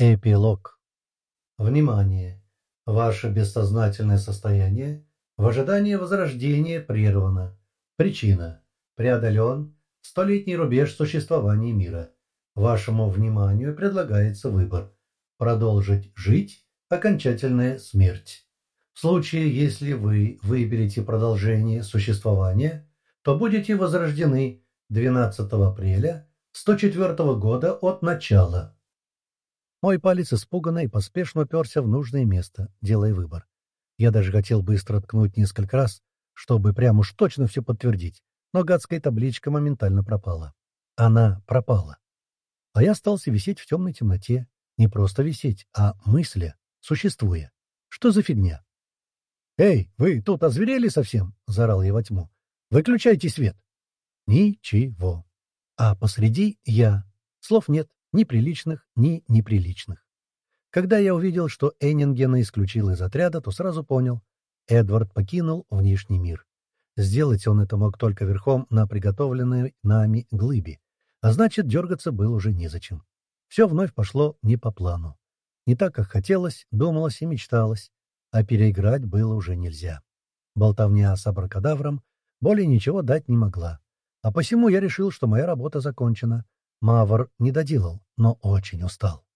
Эпилог. Внимание! Ваше бессознательное состояние в ожидании возрождения прервано. Причина. Преодолен столетний рубеж существования мира. Вашему вниманию предлагается выбор. Продолжить жить – окончательная смерть. В случае, если вы выберете продолжение существования, то будете возрождены 12 апреля 104 года от начала. Мой палец испуганно и поспешно уперся в нужное место, делая выбор. Я даже хотел быстро ткнуть несколько раз, чтобы прямо уж точно все подтвердить, но гадская табличка моментально пропала. Она пропала. А я остался висеть в темной темноте. Не просто висеть, а мысля, существуя. Что за фигня? «Эй, вы тут озверели совсем?» — заорал я во тьму. «Выключайте свет!» Ничего. А посреди я. Слов нет. Ни приличных, ни неприличных. Когда я увидел, что Эннингена исключил из отряда, то сразу понял. Эдвард покинул внешний мир. Сделать он это мог только верхом на приготовленной нами глыбе. А значит, дергаться было уже незачем. Все вновь пошло не по плану. Не так, как хотелось, думалось и мечталось. А переиграть было уже нельзя. Болтовня с абракадавром более ничего дать не могла. А посему я решил, что моя работа закончена. Мавр не доделал, но очень устал.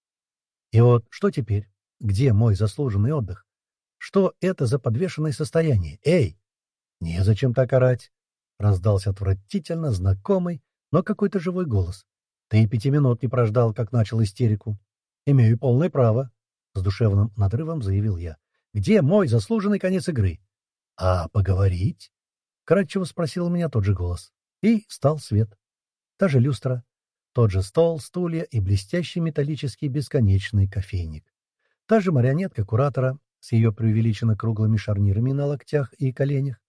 И вот что теперь? Где мой заслуженный отдых? Что это за подвешенное состояние? Эй! Незачем так орать! Раздался отвратительно знакомый, но какой-то живой голос. Ты пяти минут не прождал, как начал истерику. Имею полное право, — с душевным надрывом заявил я. Где мой заслуженный конец игры? — А поговорить? — кратчево спросил меня тот же голос. И стал свет. Та же люстра, тот же стол, стулья и блестящий металлический бесконечный кофейник. Та же марионетка куратора с ее преувеличенно круглыми шарнирами на локтях и коленях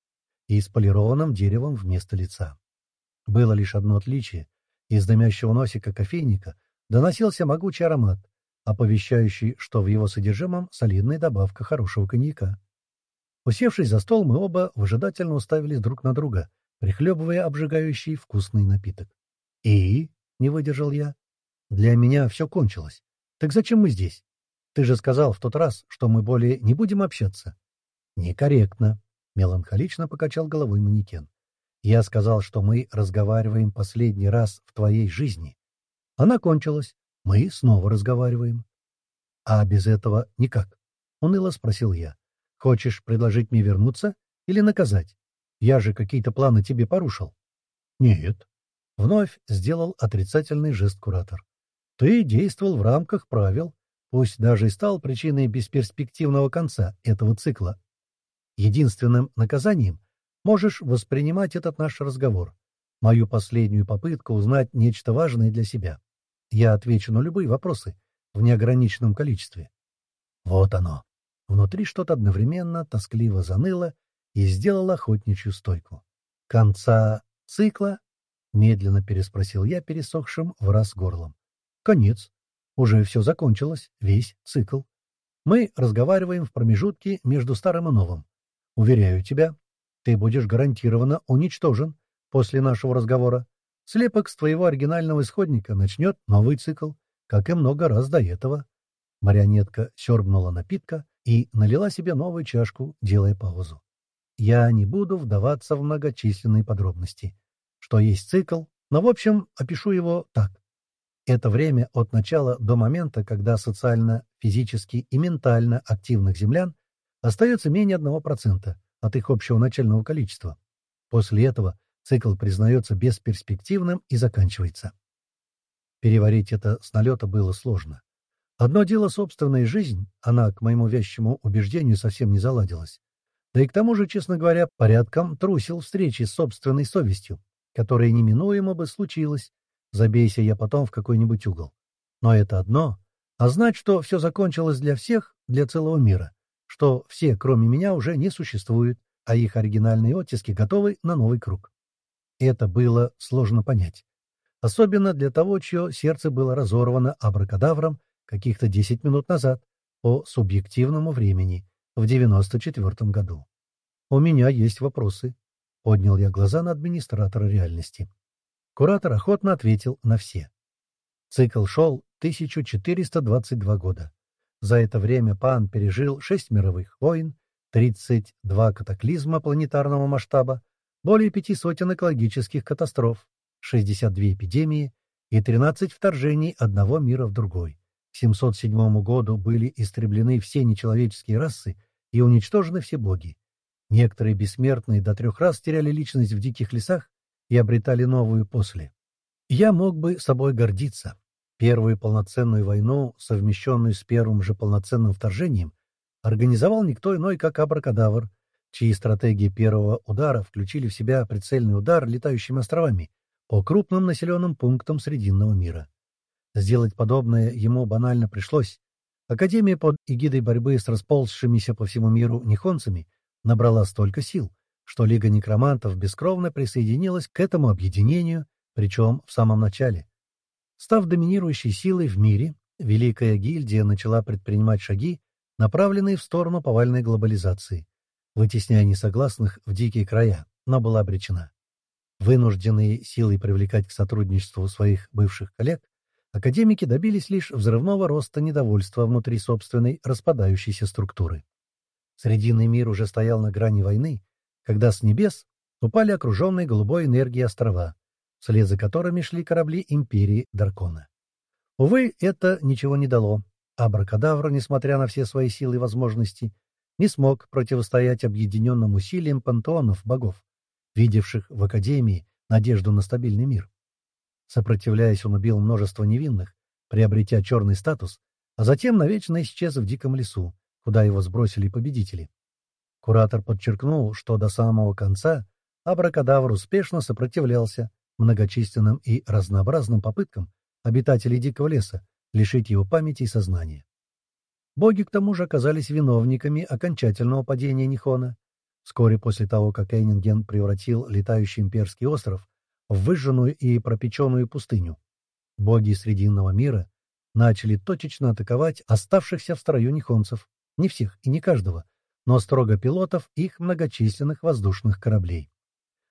и с полированным деревом вместо лица. Было лишь одно отличие. Из дымящего носика кофейника доносился могучий аромат, оповещающий, что в его содержимом солидная добавка хорошего коньяка. Усевшись за стол, мы оба выжидательно уставились друг на друга, прихлебывая обжигающий вкусный напиток. «И?» Не выдержал я. Для меня все кончилось. Так зачем мы здесь? Ты же сказал в тот раз, что мы более не будем общаться. Некорректно. Меланхолично покачал головой манекен. Я сказал, что мы разговариваем последний раз в твоей жизни. Она кончилась. Мы снова разговариваем. А без этого никак. Уныло спросил я. Хочешь предложить мне вернуться или наказать? Я же какие-то планы тебе порушил. Нет, Вновь сделал отрицательный жест куратор. Ты действовал в рамках правил, пусть даже и стал причиной бесперспективного конца этого цикла. Единственным наказанием можешь воспринимать этот наш разговор, мою последнюю попытку узнать нечто важное для себя. Я отвечу на любые вопросы в неограниченном количестве. Вот оно. Внутри что-то одновременно тоскливо заныло и сделало охотничью стойку. Конца цикла — медленно переспросил я пересохшим в раз горлом. «Конец. Уже все закончилось, весь цикл. Мы разговариваем в промежутке между старым и новым. Уверяю тебя, ты будешь гарантированно уничтожен после нашего разговора. Слепок с твоего оригинального исходника начнет новый цикл, как и много раз до этого». Марионетка сербнула напитка и налила себе новую чашку, делая паузу. Я не буду вдаваться в многочисленные подробности что есть цикл, но, в общем, опишу его так. Это время от начала до момента, когда социально, физически и ментально активных землян остается менее 1% от их общего начального количества. После этого цикл признается бесперспективным и заканчивается. Переварить это с налета было сложно. Одно дело собственная жизнь, она, к моему вещему убеждению, совсем не заладилась. Да и к тому же, честно говоря, порядком трусил встречи с собственной совестью, которое неминуемо бы случилось, забейся я потом в какой-нибудь угол. Но это одно, а знать, что все закончилось для всех, для целого мира, что все, кроме меня, уже не существуют, а их оригинальные оттиски готовы на новый круг. Это было сложно понять. Особенно для того, чье сердце было разорвано абракадавром каких-то 10 минут назад, по субъективному времени, в 94 году. У меня есть вопросы, Поднял я глаза на администратора реальности. Куратор охотно ответил на все. Цикл шел 1422 года. За это время Пан пережил шесть мировых войн, 32 катаклизма планетарного масштаба, более пяти сотен экологических катастроф, 62 эпидемии и 13 вторжений одного мира в другой. К 707 году были истреблены все нечеловеческие расы и уничтожены все боги. Некоторые бессмертные до трех раз теряли личность в диких лесах и обретали новую после. Я мог бы собой гордиться. Первую полноценную войну, совмещенную с первым же полноценным вторжением, организовал никто иной, как Абракадавр, чьи стратегии первого удара включили в себя прицельный удар летающими островами по крупным населенным пунктам Срединного мира. Сделать подобное ему банально пришлось. Академия под эгидой борьбы с расползшимися по всему миру нихонцами набрала столько сил, что Лига Некромантов бескровно присоединилась к этому объединению, причем в самом начале. Став доминирующей силой в мире, Великая Гильдия начала предпринимать шаги, направленные в сторону повальной глобализации, вытесняя несогласных в дикие края, но была обречена. Вынужденные силой привлекать к сотрудничеству своих бывших коллег, академики добились лишь взрывного роста недовольства внутри собственной распадающейся структуры. Срединный мир уже стоял на грани войны, когда с небес упали окруженные голубой энергией острова, вслед за которыми шли корабли Империи Даркона. Увы, это ничего не дало. Абракадавр, несмотря на все свои силы и возможности, не смог противостоять объединенным усилиям пантеонов богов, видевших в Академии надежду на стабильный мир. Сопротивляясь, он убил множество невинных, приобретя черный статус, а затем навечно исчез в диком лесу, куда его сбросили победители. Куратор подчеркнул, что до самого конца Абракадавр успешно сопротивлялся многочисленным и разнообразным попыткам обитателей дикого леса лишить его памяти и сознания. Боги, к тому же, оказались виновниками окончательного падения Нихона. Вскоре после того, как Эйнинген превратил летающий имперский остров в выжженную и пропеченную пустыню, боги Срединного мира начали точечно атаковать оставшихся в строю нихонцев, не всех и не каждого, но строго пилотов их многочисленных воздушных кораблей.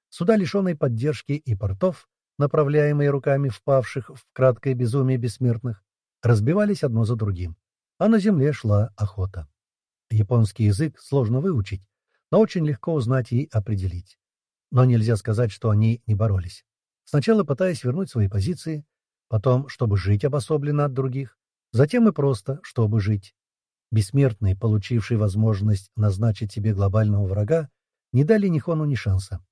Суда, лишенные поддержки и портов, направляемые руками впавших в краткое безумие бессмертных, разбивались одно за другим, а на земле шла охота. Японский язык сложно выучить, но очень легко узнать и определить. Но нельзя сказать, что они не боролись. Сначала пытаясь вернуть свои позиции, потом, чтобы жить обособленно от других, затем и просто, чтобы жить. Бессмертные, получившие возможность назначить себе глобального врага, не дали Нихону ни шанса.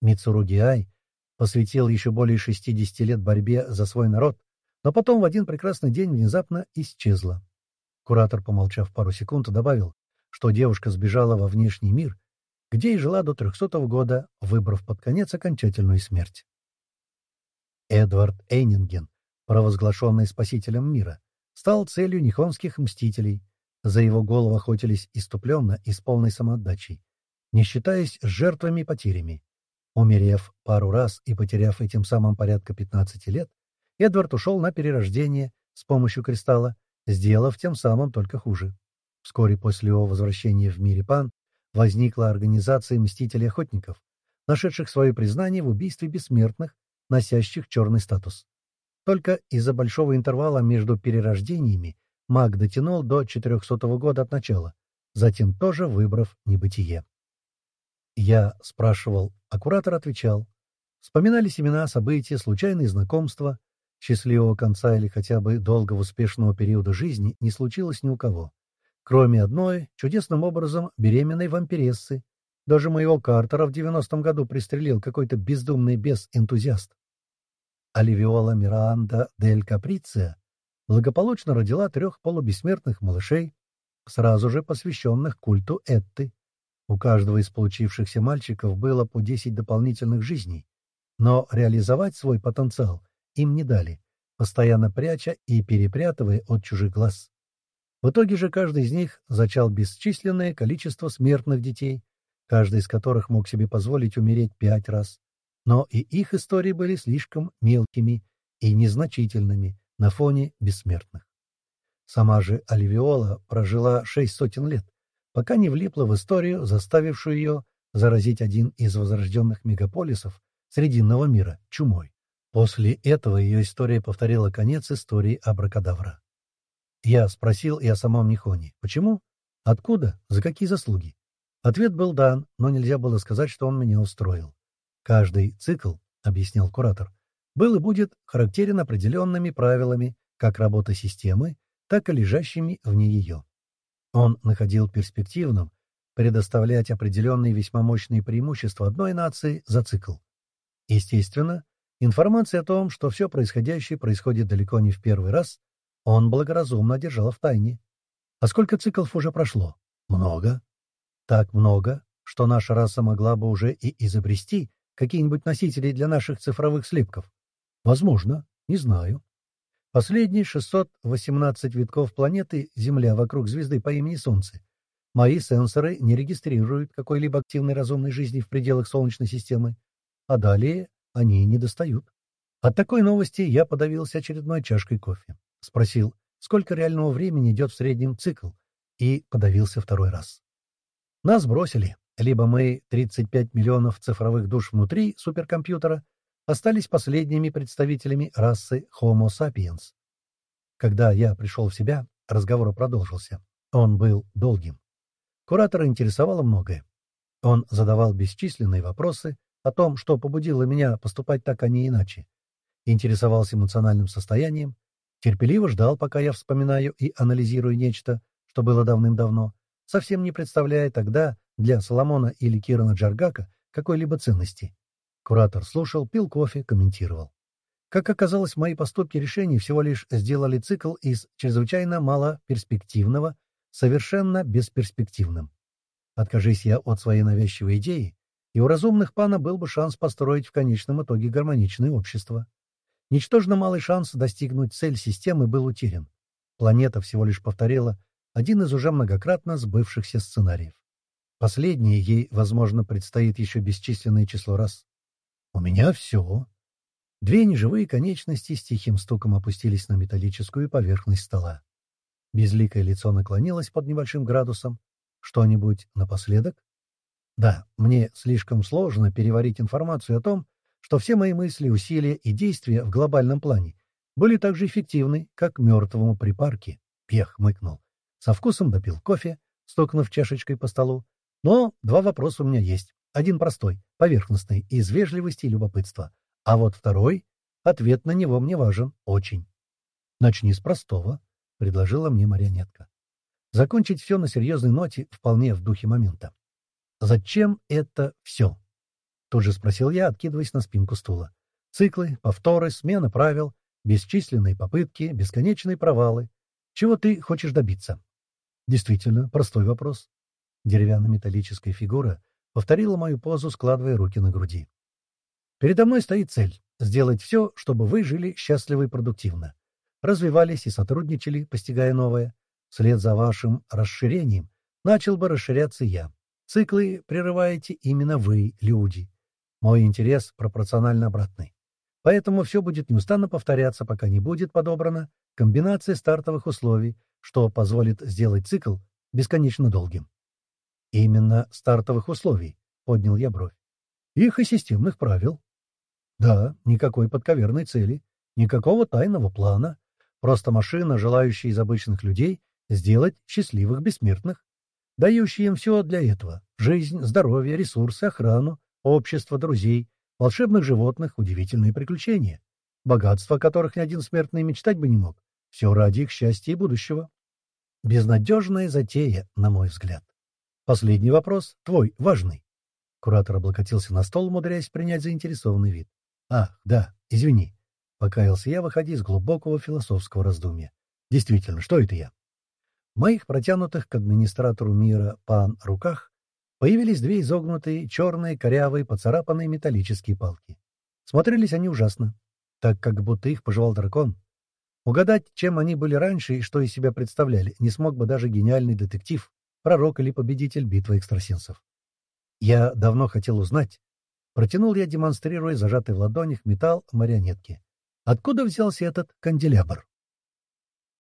Мицуруги Ай посвятил еще более 60 лет борьбе за свой народ, но потом в один прекрасный день внезапно исчезла. Куратор, помолчав пару секунд, добавил, что девушка сбежала во внешний мир, где и жила до 300 года, выбрав под конец окончательную смерть. Эдвард Эйнинген, провозглашенный спасителем мира, стал целью нихонских мстителей, за его голову охотились иступленно и с полной самоотдачей, не считаясь жертвами и потерями. Умерев пару раз и потеряв этим самым порядка 15 лет, Эдвард ушел на перерождение с помощью кристалла, сделав тем самым только хуже. Вскоре после его возвращения в мире Пан возникла организация Мстителей-охотников, нашедших свое признание в убийстве бессмертных, носящих черный статус. Только из-за большого интервала между перерождениями маг дотянул до 400 года от начала, затем тоже выбрав небытие. Я спрашивал, а куратор отвечал. Вспоминались имена, события, случайные знакомства. Счастливого конца или хотя бы долгого успешного периода жизни не случилось ни у кого. Кроме одной, чудесным образом, беременной вампирессы. Даже моего Картера в 90-м году пристрелил какой-то бездумный бес-энтузиаст. Оливиола Миранда дель Каприция благополучно родила трех полубессмертных малышей, сразу же посвященных культу Этты. У каждого из получившихся мальчиков было по десять дополнительных жизней, но реализовать свой потенциал им не дали, постоянно пряча и перепрятывая от чужих глаз. В итоге же каждый из них зачал бесчисленное количество смертных детей, каждый из которых мог себе позволить умереть пять раз. Но и их истории были слишком мелкими и незначительными, на фоне бессмертных. Сама же Оливиола прожила шесть сотен лет, пока не влипла в историю, заставившую ее заразить один из возрожденных мегаполисов Срединного мира чумой. После этого ее история повторила конец истории Абракадавра. Я спросил и о самом Нихоне. Почему? Откуда? За какие заслуги? Ответ был дан, но нельзя было сказать, что он меня устроил. Каждый цикл, — объяснял куратор, — был и будет характерен определенными правилами как работы системы, так и лежащими вне ее. Он находил перспективным предоставлять определенные весьма мощные преимущества одной нации за цикл. Естественно, информация о том, что все происходящее происходит далеко не в первый раз, он благоразумно держал в тайне. А сколько циклов уже прошло? Много. Так много, что наша раса могла бы уже и изобрести какие-нибудь носители для наших цифровых слепков. Возможно, не знаю. Последние 618 витков планеты Земля вокруг звезды по имени Солнце. Мои сенсоры не регистрируют какой-либо активной разумной жизни в пределах Солнечной системы, а далее они не достают. От такой новости я подавился очередной чашкой кофе. Спросил, сколько реального времени идет в среднем цикл, и подавился второй раз. Нас бросили. Либо мы, 35 миллионов цифровых душ внутри суперкомпьютера, остались последними представителями расы Homo sapiens. Когда я пришел в себя, разговор продолжился. Он был долгим. Куратора интересовало многое. Он задавал бесчисленные вопросы о том, что побудило меня поступать так, а не иначе. Интересовался эмоциональным состоянием, терпеливо ждал, пока я вспоминаю и анализирую нечто, что было давным-давно, совсем не представляя тогда для Соломона или Кирана Джаргака какой-либо ценности. Куратор слушал, пил кофе, комментировал. Как оказалось, мои поступки и решения всего лишь сделали цикл из чрезвычайно малоперспективного совершенно бесперспективным. Откажись я от своей навязчивой идеи, и у разумных пана был бы шанс построить в конечном итоге гармоничное общество. Ничтожно малый шанс достигнуть цель системы был утерян. Планета всего лишь повторила один из уже многократно сбывшихся сценариев. Последнее ей, возможно, предстоит еще бесчисленное число раз. У меня все. Две неживые конечности с тихим стуком опустились на металлическую поверхность стола. Безликое лицо наклонилось под небольшим градусом. Что-нибудь напоследок? Да, мне слишком сложно переварить информацию о том, что все мои мысли, усилия и действия в глобальном плане были так же эффективны, как мертвому припарке. Пех мыкнул. Со вкусом допил кофе, стукнув чашечкой по столу. Но два вопроса у меня есть. Один простой, поверхностный, из вежливости и любопытства. А вот второй, ответ на него мне важен очень. Начни с простого, — предложила мне марионетка. Закончить все на серьезной ноте вполне в духе момента. «Зачем это все?» Тут же спросил я, откидываясь на спинку стула. Циклы, повторы, смена правил, бесчисленные попытки, бесконечные провалы. Чего ты хочешь добиться? Действительно, простой вопрос. Деревянно-металлическая фигура повторила мою позу, складывая руки на груди. Передо мной стоит цель — сделать все, чтобы вы жили счастливо и продуктивно. Развивались и сотрудничали, постигая новое. Вслед за вашим расширением начал бы расширяться я. Циклы прерываете именно вы, люди. Мой интерес пропорционально обратный. Поэтому все будет неустанно повторяться, пока не будет подобрана комбинация стартовых условий, что позволит сделать цикл бесконечно долгим. Именно стартовых условий, поднял я бровь. Их и системных правил. Да, никакой подковерной цели, никакого тайного плана. Просто машина, желающая из обычных людей сделать счастливых бессмертных, дающая им все для этого — жизнь, здоровье, ресурсы, охрану, общество, друзей, волшебных животных, удивительные приключения, богатства которых ни один смертный мечтать бы не мог. Все ради их счастья и будущего. Безнадежная затея, на мой взгляд. Последний вопрос, твой, важный. Куратор облокотился на стол, умудряясь принять заинтересованный вид. «Ах, да, извини», — покаялся я, выходя из глубокого философского раздумья. «Действительно, что это я?» В моих протянутых к администратору мира пан руках появились две изогнутые, черные, корявые, поцарапанные металлические палки. Смотрелись они ужасно, так как будто их пожевал дракон. Угадать, чем они были раньше и что из себя представляли, не смог бы даже гениальный детектив, пророк или победитель битвы экстрасенсов. Я давно хотел узнать. Протянул я, демонстрируя зажатый в ладонях металл марионетки. Откуда взялся этот канделябр?